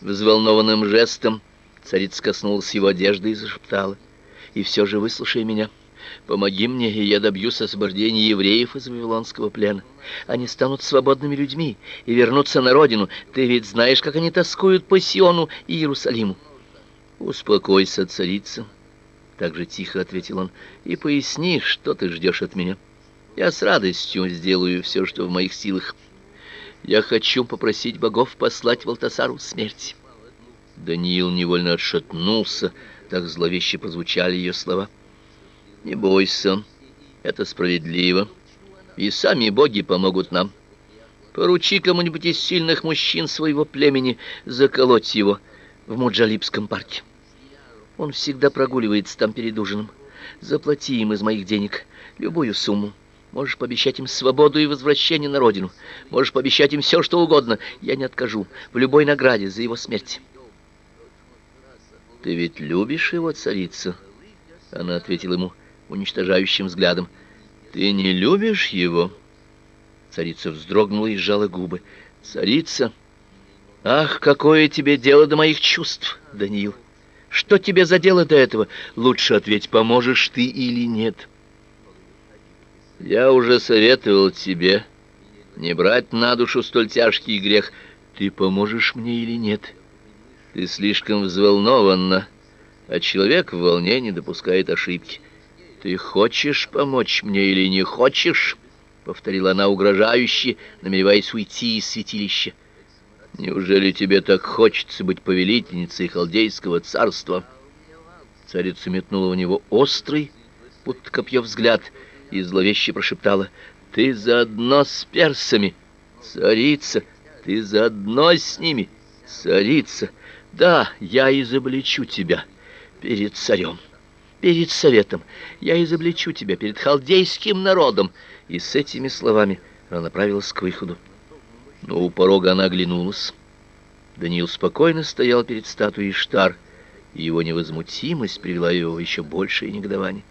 Взволнованным жестом царица коснулась его одежды и зашептала: "И все же выслушай меня. Помоги мне, и я добьюсь освобождения евреев из вавилонского плена. Они станут свободными людьми и вернутся на родину. Ты ведь знаешь, как они тоскуют по Сиону и Иерусалиму". "Успокойся, царица", так же тихо ответил он. "И поясни, что ты ждешь от меня. Я с радостью сделаю все, что в моих силах". Я хочу попросить богов послать Валтасару смерть. Даниил невольно отшатнулся, так зловеще прозвучали ее слова. Не бойся, это справедливо, и сами боги помогут нам. Поручи кому-нибудь из сильных мужчин своего племени заколоть его в Муджалибском парке. Он всегда прогуливается там перед ужином. Заплати им из моих денег любую сумму. Можешь пообещать им свободу и возвращение на родину. Можешь пообещать им все, что угодно. Я не откажу в любой награде за его смерть. Ты ведь любишь его, царица? Она ответила ему уничтожающим взглядом. Ты не любишь его? Царица вздрогнула и сжала губы. Царица, ах, какое тебе дело до моих чувств, Даниил? Что тебе за дело до этого? Лучше ответь, поможешь ты или нет. Я уже советовал тебе не брать на душу столь тяжкий грех. Ты поможешь мне или нет? Ты слишком взволнованна, а человек в волне не допускает ошибки. Ты хочешь помочь мне или не хочешь? повторила она угрожающе, намереваясь уйти из святилища. Неужели тебе так хочется быть повелительницей халдейского царства? Царица метнула в него острый, будто копье взгляд — и зловеще прошептала: "Ты заодно с персами, царица, ты заодно с ними, царица. Да, я изобличу тебя перед царем, перед советом. Я изобличу тебя перед халдейским народом". И с этими словами она направилась к выходу. Но у порога она оглянулась. Даниил спокойно стоял перед статуей Штар, и его невозмутимость привела его в еще большее негодование.